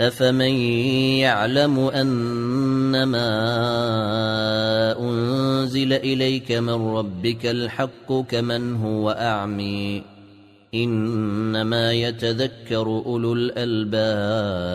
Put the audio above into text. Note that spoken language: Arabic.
أفمن يعلم أنما أنزل إليك من ربك الحق كمن هو أعمي إنما يتذكر أولو الألباب